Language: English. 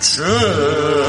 True.